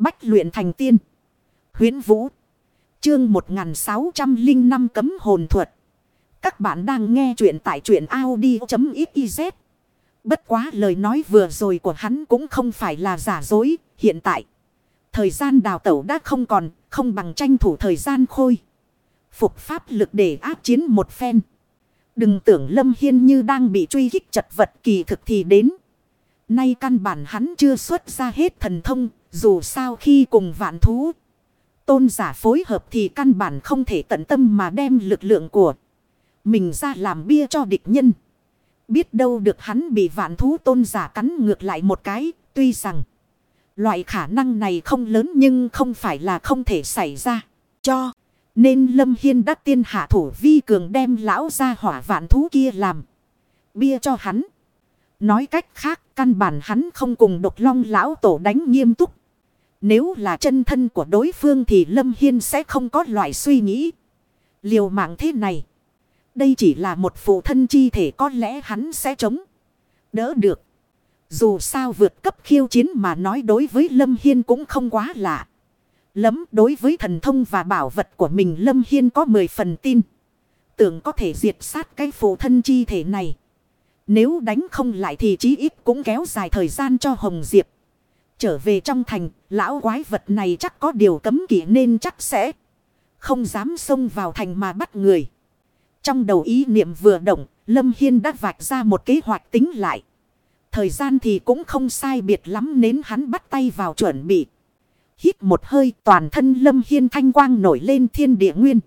Bách luyện thành tiên. huyễn Vũ. Chương 1605 cấm hồn thuật. Các bạn đang nghe truyện tại truyện Audi.xyz. Bất quá lời nói vừa rồi của hắn cũng không phải là giả dối. Hiện tại, thời gian đào tẩu đã không còn, không bằng tranh thủ thời gian khôi. Phục pháp lực để áp chiến một phen. Đừng tưởng Lâm Hiên như đang bị truy kích chật vật kỳ thực thì đến. Nay căn bản hắn chưa xuất ra hết thần thông, dù sao khi cùng vạn thú. Tôn giả phối hợp thì căn bản không thể tận tâm mà đem lực lượng của mình ra làm bia cho địch nhân. Biết đâu được hắn bị vạn thú tôn giả cắn ngược lại một cái, tuy rằng loại khả năng này không lớn nhưng không phải là không thể xảy ra. Cho nên Lâm Hiên đắc tiên hạ thủ vi cường đem lão ra hỏa vạn thú kia làm bia cho hắn. Nói cách khác căn bản hắn không cùng độc long lão tổ đánh nghiêm túc. Nếu là chân thân của đối phương thì Lâm Hiên sẽ không có loại suy nghĩ. Liều mạng thế này. Đây chỉ là một phụ thân chi thể, có lẽ hắn sẽ chống. Đỡ được. Dù sao vượt cấp khiêu chiến mà nói đối với Lâm Hiên cũng không quá lạ. Lắm, đối với thần thông và bảo vật của mình Lâm Hiên có 10 phần tin. Tưởng có thể diệt sát cái phụ thân chi thể này. Nếu đánh không lại thì chí ít cũng kéo dài thời gian cho Hồng Diệp. Trở về trong thành, lão quái vật này chắc có điều cấm kỵ nên chắc sẽ không dám xông vào thành mà bắt người. Trong đầu ý niệm vừa động, Lâm Hiên đã vạch ra một kế hoạch tính lại. Thời gian thì cũng không sai biệt lắm nên hắn bắt tay vào chuẩn bị. Hít một hơi toàn thân Lâm Hiên thanh quang nổi lên thiên địa nguyên.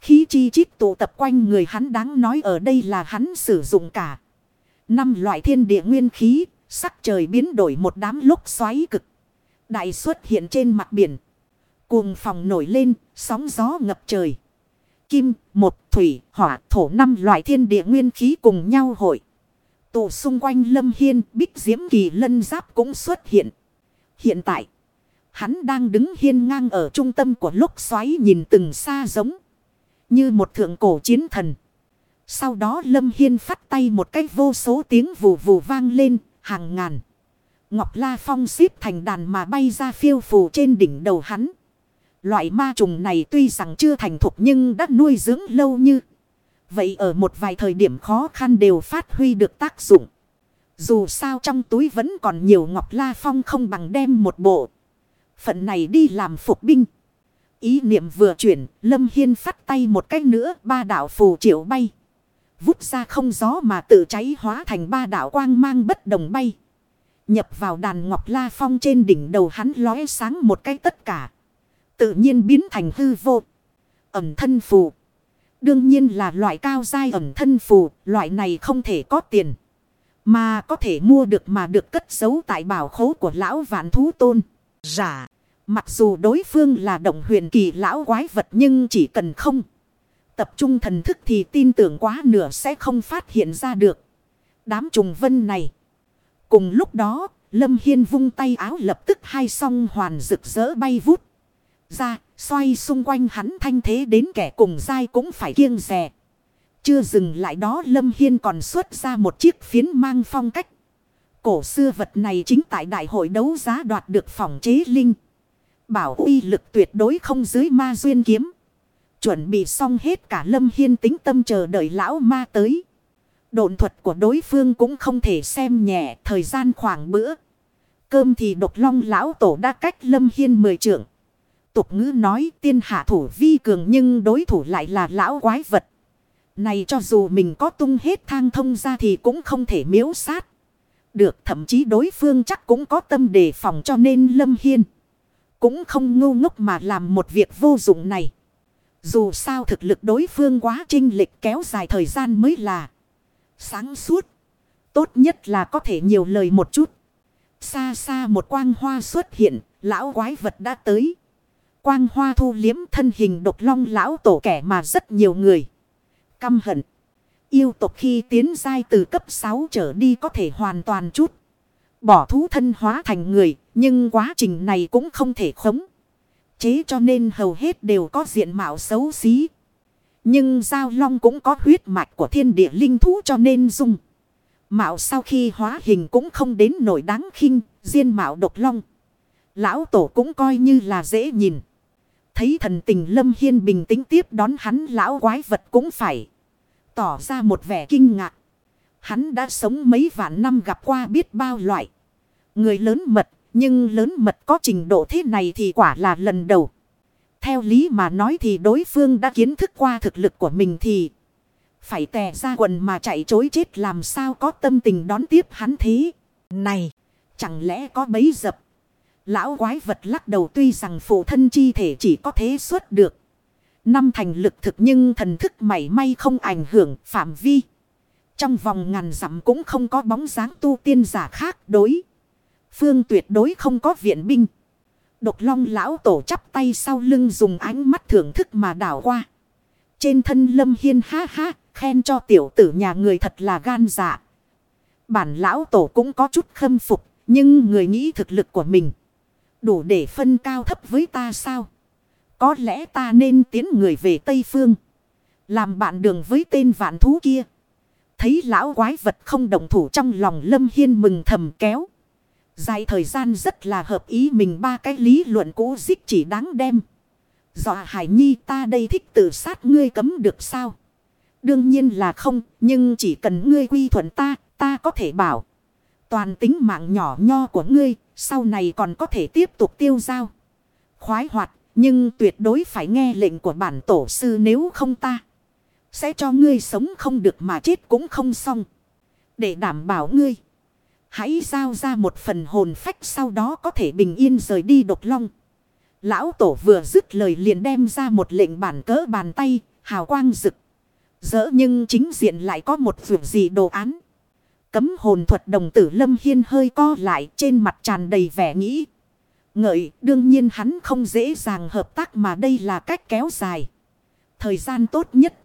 Khí chi chít tụ tập quanh người hắn đáng nói ở đây là hắn sử dụng cả. Năm loại thiên địa nguyên khí, sắc trời biến đổi một đám lúc xoáy cực. Đại xuất hiện trên mặt biển. Cuồng phòng nổi lên, sóng gió ngập trời. Kim, một, thủy, hỏa, thổ năm loại thiên địa nguyên khí cùng nhau hội. Tụ xung quanh lâm hiên, bích diễm kỳ lân giáp cũng xuất hiện. Hiện tại, hắn đang đứng hiên ngang ở trung tâm của lúc xoáy nhìn từng xa giống. Như một thượng cổ chiến thần. Sau đó Lâm Hiên phát tay một cách vô số tiếng vù vù vang lên, hàng ngàn. Ngọc La Phong xếp thành đàn mà bay ra phiêu phù trên đỉnh đầu hắn. Loại ma trùng này tuy rằng chưa thành thục nhưng đã nuôi dưỡng lâu như. Vậy ở một vài thời điểm khó khăn đều phát huy được tác dụng. Dù sao trong túi vẫn còn nhiều Ngọc La Phong không bằng đem một bộ. Phận này đi làm phục binh. Ý niệm vừa chuyển, Lâm Hiên phát tay một cách nữa, ba đạo phù triệu bay. Vút ra không gió mà tự cháy hóa thành ba đạo quang mang bất đồng bay. Nhập vào đàn ngọc la phong trên đỉnh đầu hắn lóe sáng một cái tất cả. Tự nhiên biến thành hư vô. Ẩm thân phù. Đương nhiên là loại cao dai ẩm thân phù. Loại này không thể có tiền. Mà có thể mua được mà được cất giấu tại bảo khố của lão vạn thú tôn. Giả. Mặc dù đối phương là động huyền kỳ lão quái vật nhưng chỉ cần không. Tập trung thần thức thì tin tưởng quá nửa sẽ không phát hiện ra được. Đám trùng vân này. Cùng lúc đó, Lâm Hiên vung tay áo lập tức hai song hoàn rực rỡ bay vút. Ra, xoay xung quanh hắn thanh thế đến kẻ cùng dai cũng phải kiêng rè. Chưa dừng lại đó Lâm Hiên còn xuất ra một chiếc phiến mang phong cách. Cổ xưa vật này chính tại đại hội đấu giá đoạt được phòng chế linh. Bảo uy lực tuyệt đối không dưới ma duyên kiếm. Chuẩn bị xong hết cả Lâm Hiên tính tâm chờ đợi lão ma tới. Độn thuật của đối phương cũng không thể xem nhẹ, thời gian khoảng bữa. Cơm thì độc long lão tổ đã cách Lâm Hiên mười trưởng. Tục ngữ nói tiên hạ thủ vi cường nhưng đối thủ lại là lão quái vật. Này cho dù mình có tung hết thang thông ra thì cũng không thể miếu sát. Được, thậm chí đối phương chắc cũng có tâm đề phòng cho nên Lâm Hiên. Cũng không ngu ngốc mà làm một việc vô dụng này. Dù sao thực lực đối phương quá trinh lịch kéo dài thời gian mới là sáng suốt. Tốt nhất là có thể nhiều lời một chút. Xa xa một quang hoa xuất hiện, lão quái vật đã tới. Quang hoa thu liếm thân hình độc long lão tổ kẻ mà rất nhiều người. Căm hận. Yêu tộc khi tiến giai từ cấp 6 trở đi có thể hoàn toàn chút. Bỏ thú thân hóa thành người, nhưng quá trình này cũng không thể khống chế cho nên hầu hết đều có diện mạo xấu xí. Nhưng Giao Long cũng có huyết mạch của thiên địa linh thú cho nên dung. Mạo sau khi hóa hình cũng không đến nổi đáng khinh, diên mạo độc long. Lão tổ cũng coi như là dễ nhìn. Thấy thần tình Lâm Hiên bình tĩnh tiếp đón hắn lão quái vật cũng phải. Tỏ ra một vẻ kinh ngạc. Hắn đã sống mấy vạn năm gặp qua biết bao loại. Người lớn mật, nhưng lớn mật có trình độ thế này thì quả là lần đầu. Theo lý mà nói thì đối phương đã kiến thức qua thực lực của mình thì phải tè ra quần mà chạy chối chết làm sao có tâm tình đón tiếp hắn thế. Này, chẳng lẽ có bấy dập. Lão quái vật lắc đầu tuy rằng phụ thân chi thể chỉ có thế xuất được. Năm thành lực thực nhưng thần thức mảy may không ảnh hưởng phạm vi. Trong vòng ngàn dặm cũng không có bóng dáng tu tiên giả khác đối. Phương tuyệt đối không có viện binh. Độc long lão tổ chắp tay sau lưng dùng ánh mắt thưởng thức mà đảo qua. Trên thân lâm hiên ha ha, khen cho tiểu tử nhà người thật là gan dạ. Bản lão tổ cũng có chút khâm phục, nhưng người nghĩ thực lực của mình. Đủ để phân cao thấp với ta sao? Có lẽ ta nên tiến người về Tây Phương. Làm bạn đường với tên vạn thú kia. Thấy lão quái vật không động thủ trong lòng Lâm Hiên mừng thầm kéo. Dài thời gian rất là hợp ý mình ba cái lý luận cũ dích chỉ đáng đem. Dọa Hải Nhi ta đây thích tự sát ngươi cấm được sao? Đương nhiên là không, nhưng chỉ cần ngươi quy thuận ta, ta có thể bảo. Toàn tính mạng nhỏ nho của ngươi, sau này còn có thể tiếp tục tiêu giao. Khoái hoạt, nhưng tuyệt đối phải nghe lệnh của bản tổ sư nếu không ta. Sẽ cho ngươi sống không được mà chết cũng không xong. Để đảm bảo ngươi. Hãy giao ra một phần hồn phách sau đó có thể bình yên rời đi độc long. Lão tổ vừa dứt lời liền đem ra một lệnh bản cỡ bàn tay, hào quang rực. Dỡ nhưng chính diện lại có một vượt gì đồ án. Cấm hồn thuật đồng tử Lâm Hiên hơi co lại trên mặt tràn đầy vẻ nghĩ. Ngợi đương nhiên hắn không dễ dàng hợp tác mà đây là cách kéo dài. Thời gian tốt nhất.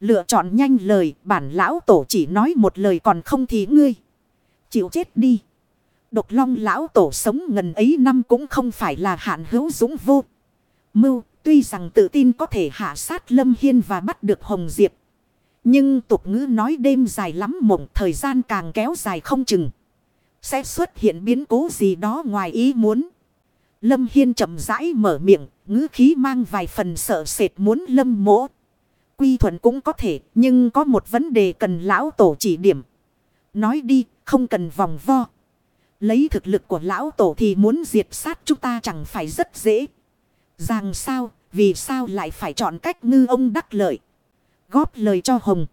Lựa chọn nhanh lời bản lão tổ chỉ nói một lời còn không thì ngươi. Chịu chết đi. Độc long lão tổ sống ngần ấy năm cũng không phải là hạn hữu dũng vô. Mưu tuy rằng tự tin có thể hạ sát Lâm Hiên và bắt được Hồng Diệp. Nhưng tục ngữ nói đêm dài lắm mộng thời gian càng kéo dài không chừng. Sẽ xuất hiện biến cố gì đó ngoài ý muốn. Lâm Hiên chậm rãi mở miệng, ngữ khí mang vài phần sợ sệt muốn lâm mỗ. Quy thuận cũng có thể, nhưng có một vấn đề cần lão tổ chỉ điểm. Nói đi, không cần vòng vo. Lấy thực lực của lão tổ thì muốn diệt sát chúng ta chẳng phải rất dễ. Rằng sao, vì sao lại phải chọn cách ngư ông đắc lợi góp lời cho Hồng.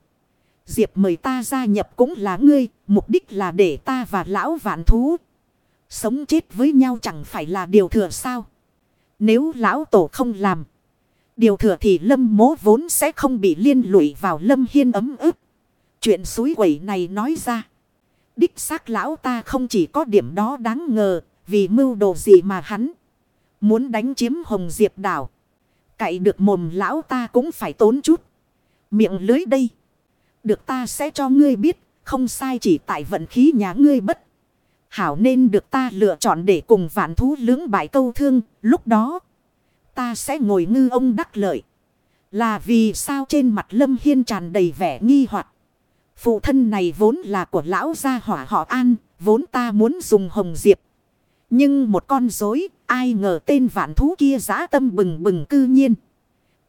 Diệp mời ta gia nhập cũng là ngươi, mục đích là để ta và lão vạn thú. Sống chết với nhau chẳng phải là điều thừa sao. Nếu lão tổ không làm. Điều thừa thì lâm mố vốn sẽ không bị liên lụy vào lâm hiên ấm ức. Chuyện suối quẩy này nói ra. Đích xác lão ta không chỉ có điểm đó đáng ngờ. Vì mưu đồ gì mà hắn. Muốn đánh chiếm hồng diệp đảo. Cậy được mồm lão ta cũng phải tốn chút. Miệng lưới đây. Được ta sẽ cho ngươi biết. Không sai chỉ tại vận khí nhà ngươi bất. Hảo nên được ta lựa chọn để cùng vạn thú lưỡng bại câu thương. Lúc đó. Ta sẽ ngồi ngư ông đắc lợi. Là vì sao trên mặt lâm hiên tràn đầy vẻ nghi hoặc Phụ thân này vốn là của lão gia hỏa họ an. Vốn ta muốn dùng hồng diệp. Nhưng một con dối. Ai ngờ tên vạn thú kia giã tâm bừng bừng cư nhiên.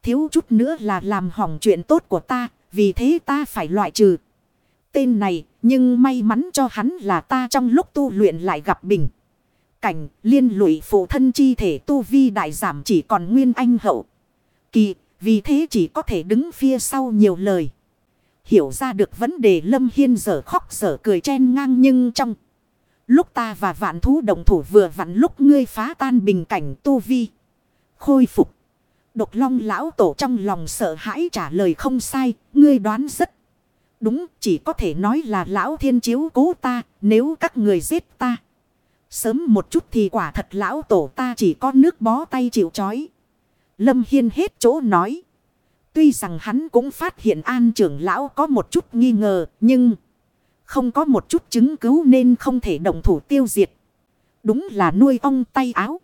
Thiếu chút nữa là làm hỏng chuyện tốt của ta. Vì thế ta phải loại trừ. Tên này. Nhưng may mắn cho hắn là ta trong lúc tu luyện lại gặp bình. Cảnh, liên lụy phụ thân chi thể tu vi đại giảm chỉ còn nguyên anh hậu. Kỳ. Vì thế chỉ có thể đứng phía sau nhiều lời. Hiểu ra được vấn đề Lâm Hiên giờ khóc giờ cười chen ngang nhưng trong. Lúc ta và vạn thú đồng thủ vừa vặn lúc ngươi phá tan bình cảnh tu vi. Khôi phục. Độc long lão tổ trong lòng sợ hãi trả lời không sai, ngươi đoán rất. Đúng, chỉ có thể nói là lão thiên chiếu cố ta, nếu các người giết ta. Sớm một chút thì quả thật lão tổ ta chỉ có nước bó tay chịu chói. Lâm Hiên hết chỗ nói. Tuy rằng hắn cũng phát hiện an trưởng lão có một chút nghi ngờ, nhưng không có một chút chứng cứu nên không thể động thủ tiêu diệt. Đúng là nuôi ong tay áo.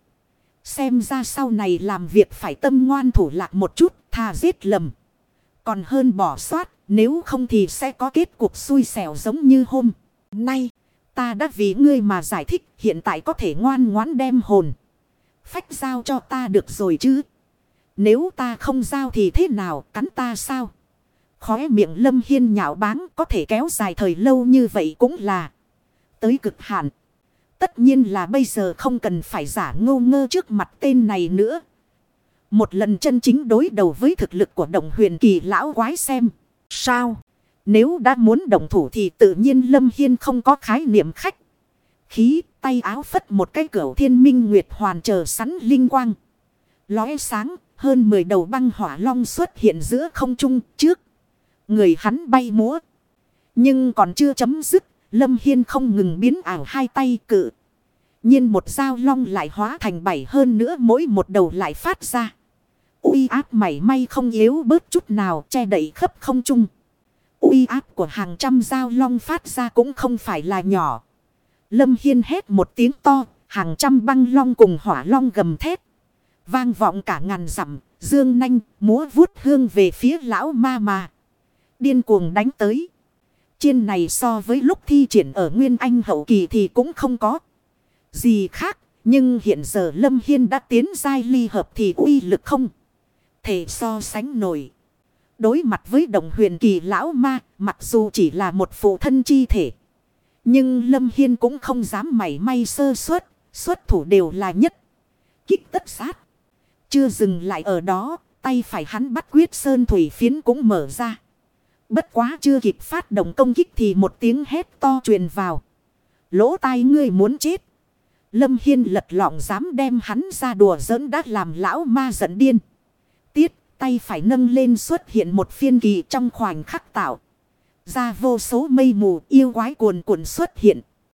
Xem ra sau này làm việc phải tâm ngoan thủ lạc một chút, thà giết lầm. Còn hơn bỏ soát, nếu không thì sẽ có kết cục xui xẻo giống như hôm nay. Ta đã vì ngươi mà giải thích, hiện tại có thể ngoan ngoãn đem hồn. phách giao cho ta được rồi chứ. Nếu ta không giao thì thế nào, cắn ta sao? Khóe miệng lâm hiên nhạo báng, có thể kéo dài thời lâu như vậy cũng là tới cực hạn. Tất nhiên là bây giờ không cần phải giả ngô ngơ trước mặt tên này nữa. Một lần chân chính đối đầu với thực lực của đồng huyền kỳ lão quái xem. Sao? Nếu đã muốn đồng thủ thì tự nhiên Lâm Hiên không có khái niệm khách. Khí, tay áo phất một cái cửa thiên minh nguyệt hoàn chờ sẵn linh quang. Lóe sáng hơn 10 đầu băng hỏa long xuất hiện giữa không trung trước. Người hắn bay múa. Nhưng còn chưa chấm dứt. Lâm Hiên không ngừng biến ảo hai tay cự. nhiên một dao long lại hóa thành bảy hơn nữa mỗi một đầu lại phát ra. uy áp mảy may không yếu bớt chút nào che đậy khắp không trung. uy áp của hàng trăm dao long phát ra cũng không phải là nhỏ. Lâm Hiên hét một tiếng to, hàng trăm băng long cùng hỏa long gầm thét. Vang vọng cả ngàn dặm, dương nanh, múa vuốt hương về phía lão ma mà. Điên cuồng đánh tới. Chiên này so với lúc thi triển ở Nguyên Anh hậu kỳ thì cũng không có gì khác. Nhưng hiện giờ Lâm Hiên đã tiến giai ly hợp thì uy lực không thể so sánh nổi. Đối mặt với đồng huyền kỳ lão ma, mặc dù chỉ là một phụ thân chi thể. Nhưng Lâm Hiên cũng không dám mảy may sơ suất, xuất thủ đều là nhất. Kích tất sát. Chưa dừng lại ở đó, tay phải hắn bắt quyết sơn thủy phiến cũng mở ra. Bất quá chưa kịp phát động công kích thì một tiếng hét to truyền vào. Lỗ tai ngươi muốn chết. Lâm Hiên lật lọng dám đem hắn ra đùa giỡn đã làm lão ma giận điên. Tiết tay phải nâng lên xuất hiện một phiên kỳ trong khoảnh khắc tạo. Ra vô số mây mù yêu quái cuồn cuộn xuất hiện.